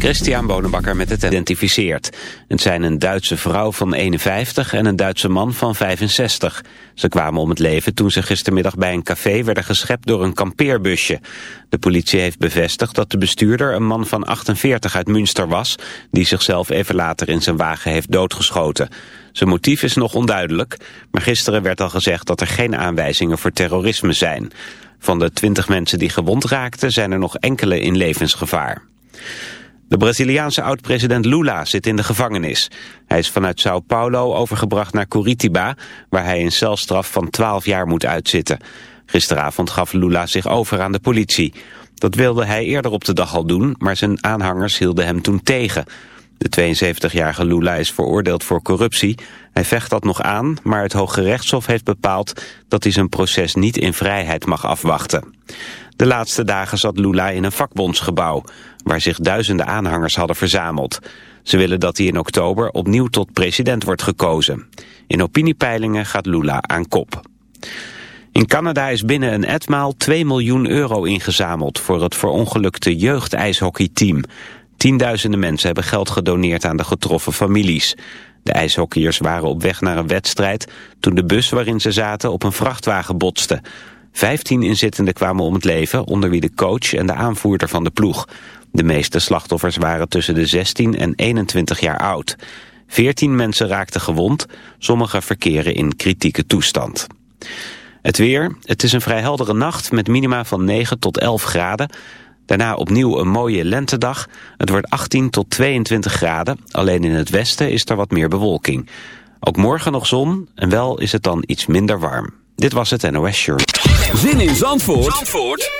Christian Bonenbakker met het identificeerd. Het zijn een Duitse vrouw van 51 en een Duitse man van 65. Ze kwamen om het leven toen ze gistermiddag bij een café werden geschept door een kampeerbusje. De politie heeft bevestigd dat de bestuurder een man van 48 uit Münster was... die zichzelf even later in zijn wagen heeft doodgeschoten. Zijn motief is nog onduidelijk, maar gisteren werd al gezegd dat er geen aanwijzingen voor terrorisme zijn. Van de 20 mensen die gewond raakten zijn er nog enkele in levensgevaar. De Braziliaanse oud-president Lula zit in de gevangenis. Hij is vanuit Sao Paulo overgebracht naar Curitiba... waar hij een celstraf van 12 jaar moet uitzitten. Gisteravond gaf Lula zich over aan de politie. Dat wilde hij eerder op de dag al doen, maar zijn aanhangers hielden hem toen tegen. De 72-jarige Lula is veroordeeld voor corruptie. Hij vecht dat nog aan, maar het Hoge Rechtshof heeft bepaald... dat hij zijn proces niet in vrijheid mag afwachten. De laatste dagen zat Lula in een vakbondsgebouw... waar zich duizenden aanhangers hadden verzameld. Ze willen dat hij in oktober opnieuw tot president wordt gekozen. In opiniepeilingen gaat Lula aan kop. In Canada is binnen een etmaal 2 miljoen euro ingezameld... voor het verongelukte jeugdijshockeyteam. Tienduizenden mensen hebben geld gedoneerd aan de getroffen families. De ijshockeyers waren op weg naar een wedstrijd... toen de bus waarin ze zaten op een vrachtwagen botste... Vijftien inzittenden kwamen om het leven, onder wie de coach en de aanvoerder van de ploeg. De meeste slachtoffers waren tussen de 16 en 21 jaar oud. Veertien mensen raakten gewond, sommigen verkeren in kritieke toestand. Het weer, het is een vrij heldere nacht met minima van 9 tot 11 graden. Daarna opnieuw een mooie lentedag. Het wordt 18 tot 22 graden, alleen in het westen is er wat meer bewolking. Ook morgen nog zon en wel is het dan iets minder warm. Dit was het NOS Shirt. Zin in Zandvoort, Zandvoort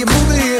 you moving here?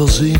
was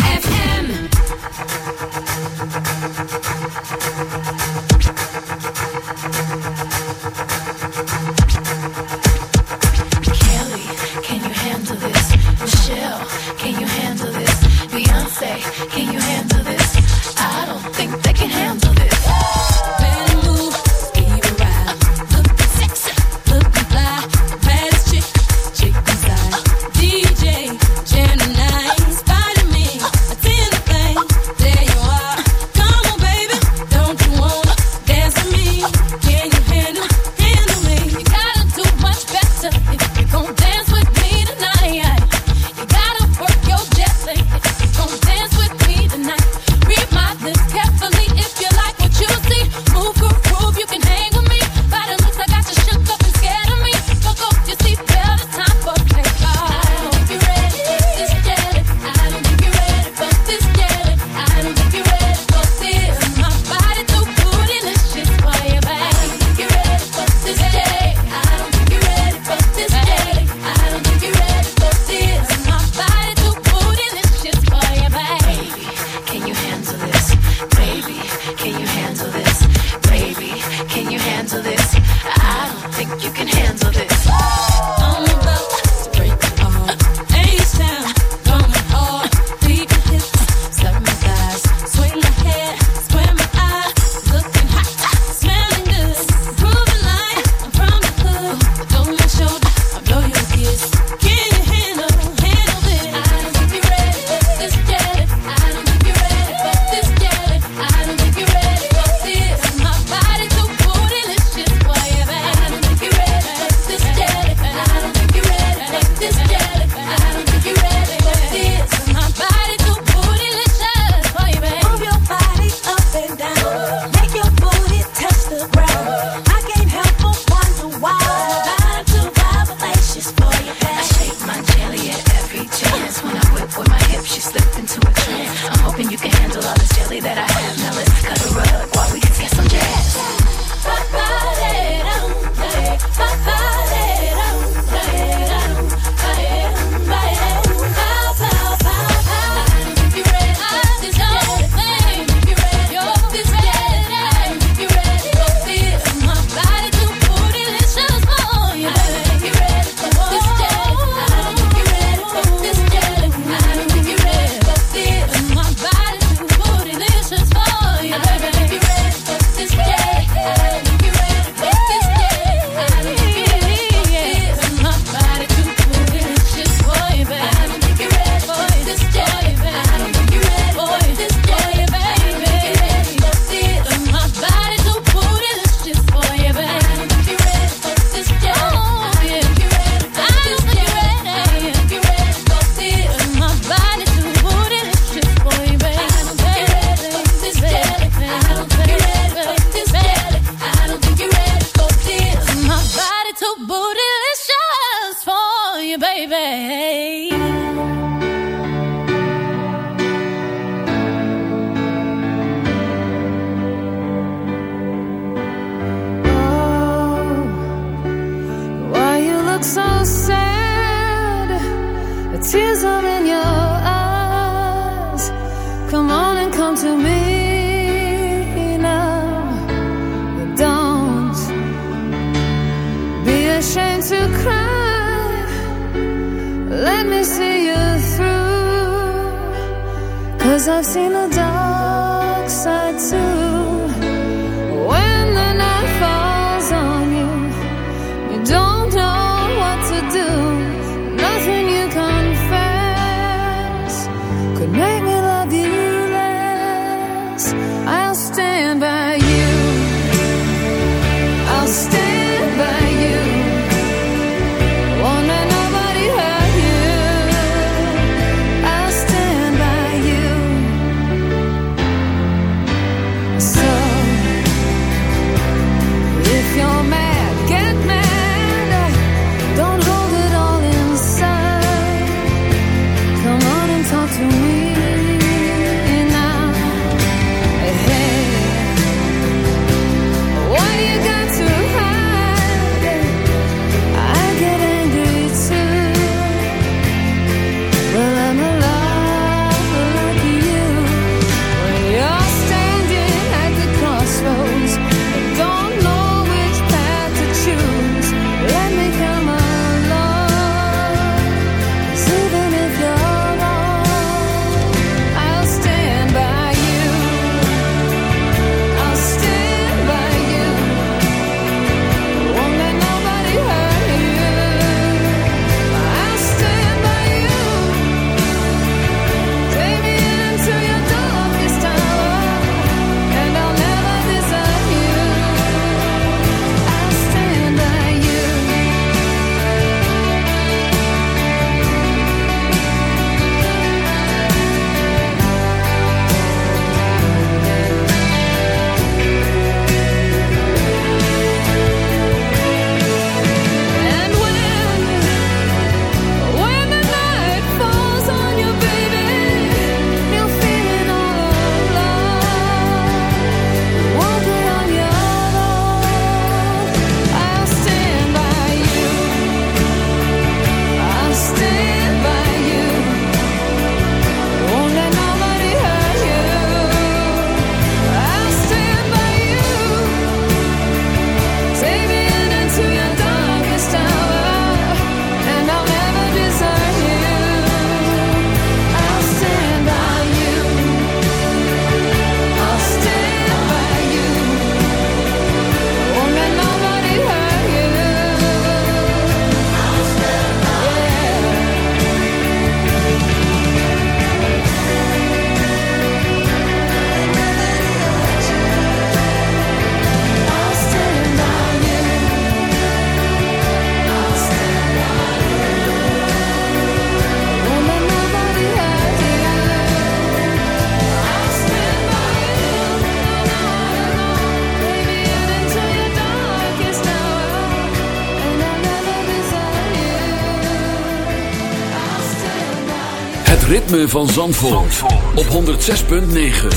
Het ritme van Zandvoort, Zandvoort. op 106.9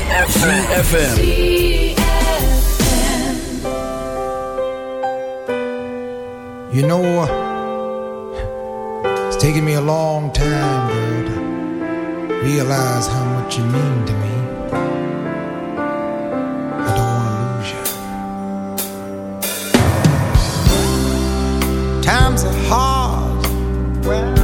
CFFM You know uh, It's taken me a long time girl, to realize how much you mean to me. I don't want to lose you. Times are hard. Well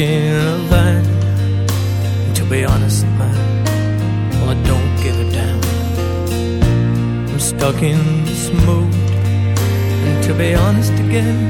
smoking. To be honest, man, well, I don't give a damn. I'm stuck in this mood, and to be honest again.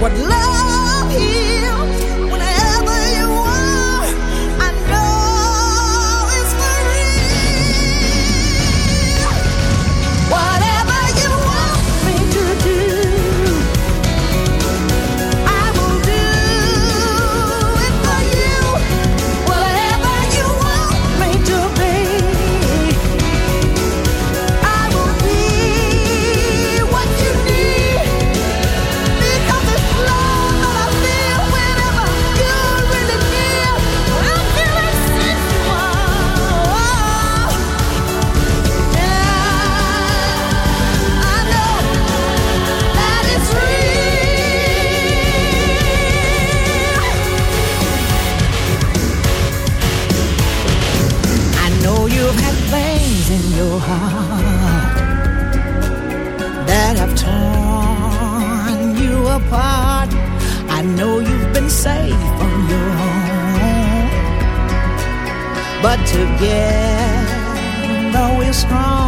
what love together though we're strong.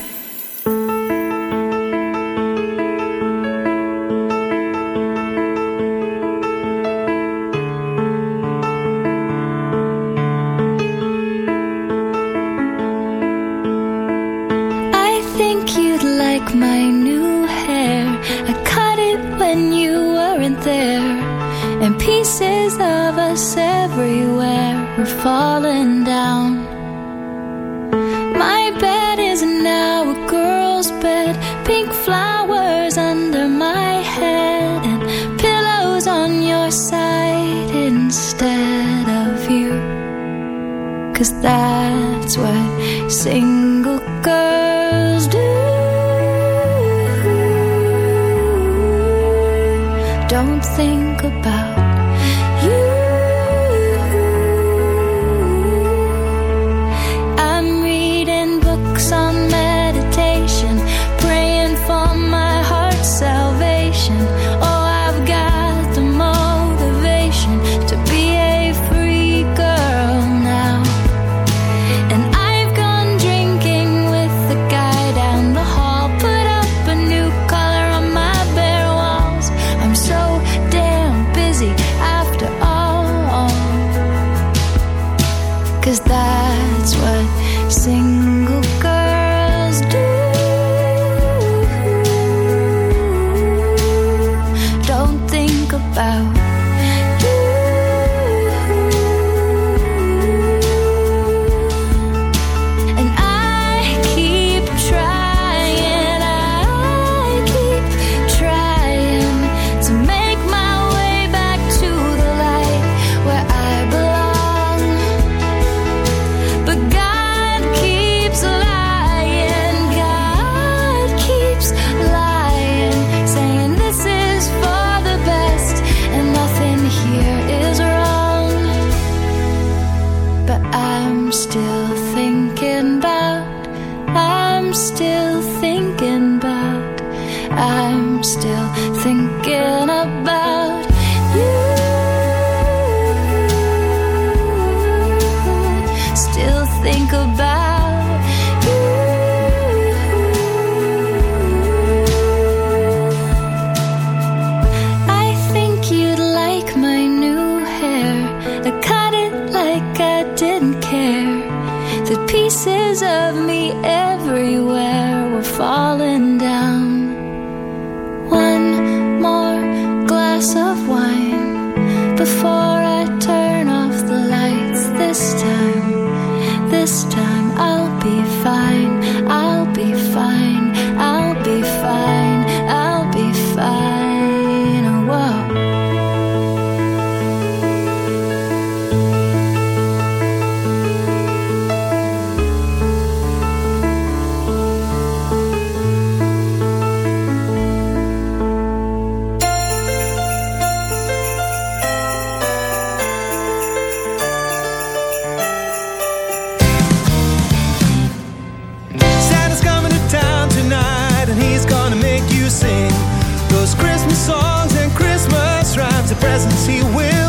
presence he will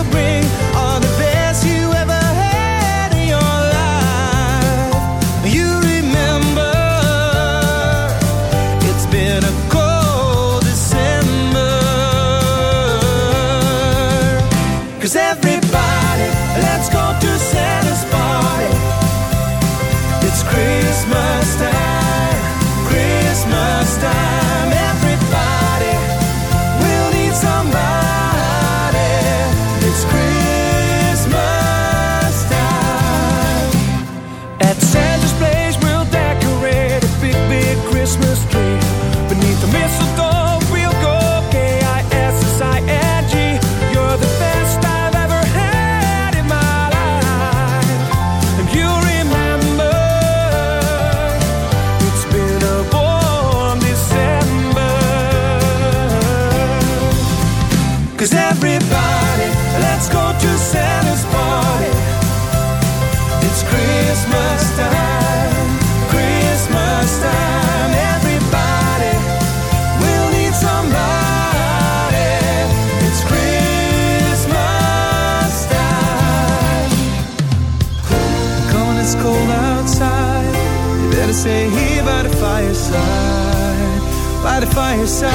by the fireside.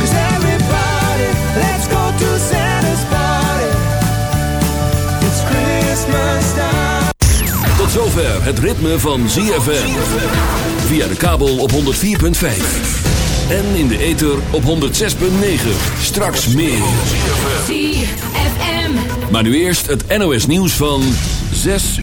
Cause everybody, let's go to Santa's party. It's Christmas time. Tot zover het ritme van ZFM. Via de kabel op 104.5. En in de ether op 106.9. Straks meer. ZFM. Maar nu eerst het NOS nieuws van 6